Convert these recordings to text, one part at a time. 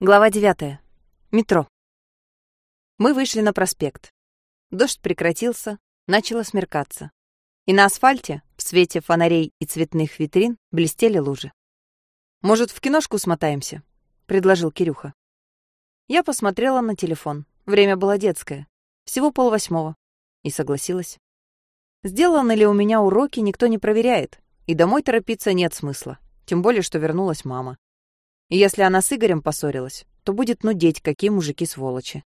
Глава 9. Метро. Мы вышли на проспект. Дождь прекратился, начало смеркаться. И на асфальте, в свете фонарей и цветных витрин, блестели лужи. «Может, в киношку смотаемся?» — предложил Кирюха. Я посмотрела на телефон. Время было детское. Всего полвосьмого. И согласилась. Сделаны ли у меня уроки, никто не проверяет. И домой торопиться нет смысла. Тем более, что вернулась мама. И если она с Игорем поссорилась, то будет нудеть, какие мужики сволочи.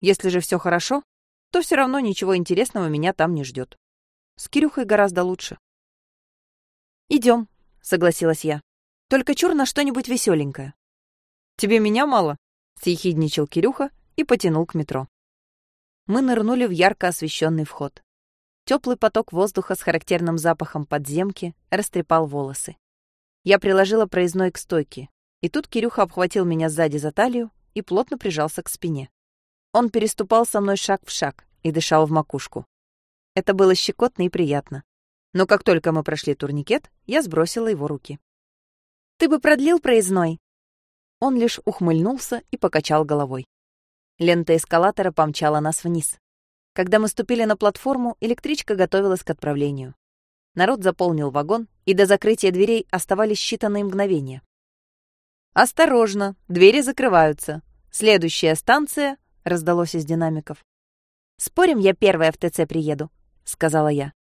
Если же все хорошо, то все равно ничего интересного меня там не ждет. С Кирюхой гораздо лучше. Идем, согласилась я. Только чур на что-нибудь веселенькое. Тебе меня мало? съехидничал Кирюха и потянул к метро. Мы нырнули в ярко освещенный вход. Теплый поток воздуха с характерным запахом подземки растрепал волосы. Я приложила проездной к стойке, и тут Кирюха обхватил меня сзади за талию и плотно прижался к спине. Он переступал со мной шаг в шаг и дышал в макушку. Это было щекотно и приятно. Но как только мы прошли турникет, я сбросила его руки. «Ты бы продлил проездной?» Он лишь ухмыльнулся и покачал головой. Лента эскалатора помчала нас вниз. Когда мы ступили на платформу, электричка готовилась к отправлению. Народ заполнил вагон, и до закрытия дверей оставались считанные мгновения. «Осторожно, двери закрываются. Следующая станция», — раздалось из динамиков. «Спорим, я первая в ТЦ приеду», — сказала я.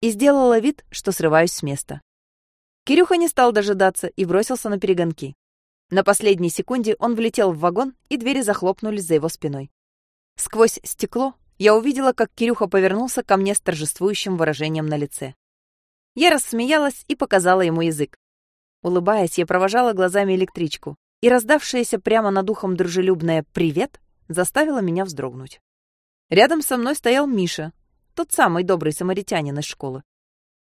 И сделала вид, что срываюсь с места. Кирюха не стал дожидаться и бросился на перегонки. На последней секунде он влетел в вагон, и двери захлопнулись за его спиной. Сквозь стекло я увидела, как Кирюха повернулся ко мне с торжествующим выражением на лице. Я рассмеялась и показала ему язык. Улыбаясь, я провожала глазами электричку, и раздавшееся прямо над ухом дружелюбное «привет» заставило меня вздрогнуть. Рядом со мной стоял Миша, тот самый добрый самаритянин из школы.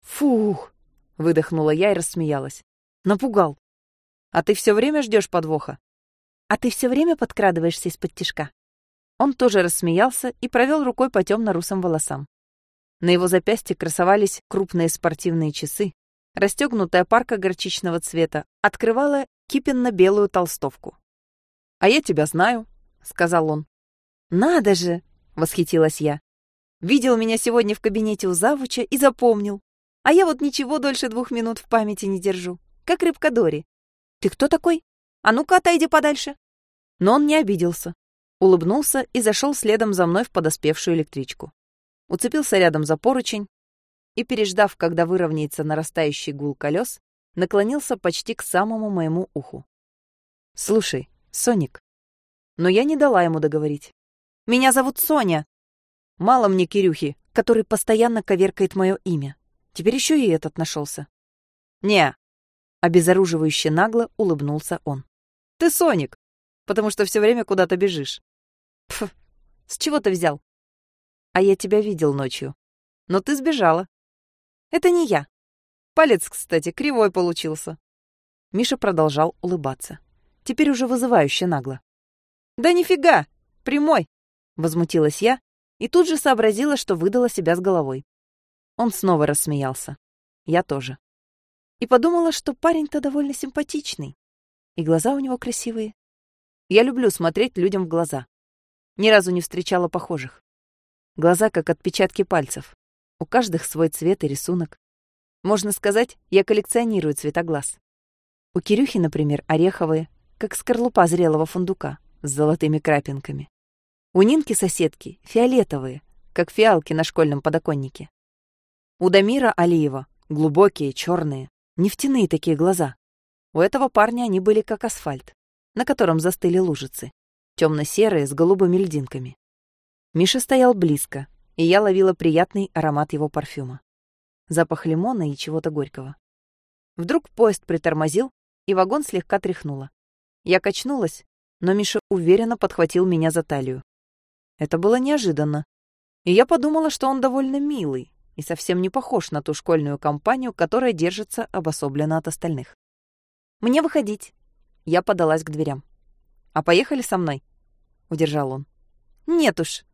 «Фух!» — выдохнула я и рассмеялась. «Напугал. А ты все время ждешь подвоха?» «А ты все время подкрадываешься из-под тишка?» Он тоже рассмеялся и провел рукой по темно-русым волосам. На его запястье красовались крупные спортивные часы, Расстегнутая парка горчичного цвета открывала кипенно-белую толстовку. «А я тебя знаю», — сказал он. «Надо же!» — восхитилась я. «Видел меня сегодня в кабинете у завуча и запомнил. А я вот ничего дольше двух минут в памяти не держу, как рыбка Дори. Ты кто такой? А ну-ка, отойди подальше». Но он не обиделся, улыбнулся и зашел следом за мной в подоспевшую электричку. Уцепился рядом за поручень, и, переждав, когда выровняется нарастающий гул колес, наклонился почти к самому моему уху. «Слушай, Соник». Но я не дала ему договорить. «Меня зовут Соня!» Мало мне Кирюхи, который постоянно коверкает мое имя. Теперь еще и этот нашелся. «Не!» — обезоруживающе нагло улыбнулся он. «Ты Соник, потому что все время куда-то бежишь». «Пф, с чего ты взял?» «А я тебя видел ночью. Но ты сбежала. Это не я. Палец, кстати, кривой получился. Миша продолжал улыбаться. Теперь уже вызывающе нагло. «Да нифига! Прямой!» Возмутилась я и тут же сообразила, что выдала себя с головой. Он снова рассмеялся. Я тоже. И подумала, что парень-то довольно симпатичный. И глаза у него красивые. Я люблю смотреть людям в глаза. Ни разу не встречала похожих. Глаза как отпечатки пальцев. У каждых свой цвет и рисунок. Можно сказать, я коллекционирую цвета глаз. У Кирюхи, например, ореховые, как скорлупа зрелого фундука с золотыми крапинками. У Нинки-соседки фиолетовые, как фиалки на школьном подоконнике. У Дамира Алиева глубокие, черные, нефтяные такие глаза. У этого парня они были как асфальт, на котором застыли лужицы, темно-серые с голубыми льдинками. Миша стоял близко, и я ловила приятный аромат его парфюма. Запах лимона и чего-то горького. Вдруг поезд притормозил, и вагон слегка тряхнуло. Я качнулась, но Миша уверенно подхватил меня за талию. Это было неожиданно. И я подумала, что он довольно милый и совсем не похож на ту школьную компанию, которая держится обособленно от остальных. «Мне выходить». Я подалась к дверям. «А поехали со мной?» — удержал он. «Нет уж»,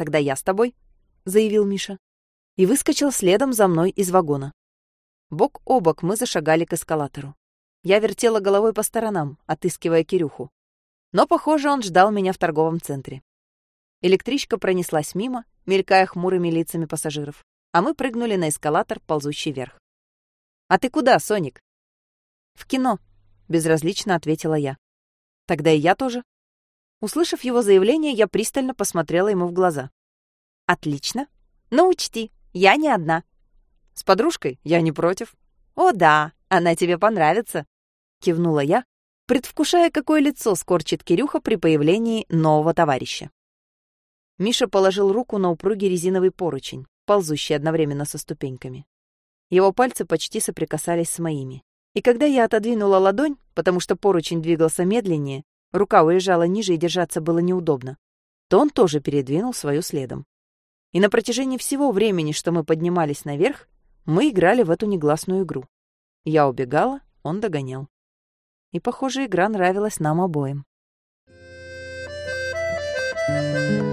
Тогда я с тобой, заявил Миша. И выскочил следом за мной из вагона. Бок о бок мы зашагали к эскалатору. Я вертела головой по сторонам, отыскивая Кирюху. Но, похоже, он ждал меня в торговом центре. Электричка пронеслась мимо, мелькая хмурыми лицами пассажиров, а мы прыгнули на эскалатор, ползущий вверх. «А ты куда, Соник?» «В кино», — безразлично ответила я. «Тогда и я тоже». Услышав его заявление, я пристально посмотрела ему в глаза. «Отлично. Но учти, я не одна. С подружкой я не против». «О да, она тебе понравится», — кивнула я, предвкушая, какое лицо скорчит Кирюха при появлении нового товарища. Миша положил руку на упругий резиновый поручень, ползущий одновременно со ступеньками. Его пальцы почти соприкасались с моими. И когда я отодвинула ладонь, потому что поручень двигался медленнее, рука уезжала ниже и держаться было неудобно, то он тоже передвинул свою следом. И на протяжении всего времени, что мы поднимались наверх, мы играли в эту негласную игру. Я убегала, он догонял. И, похоже, игра нравилась нам обоим. Thank you.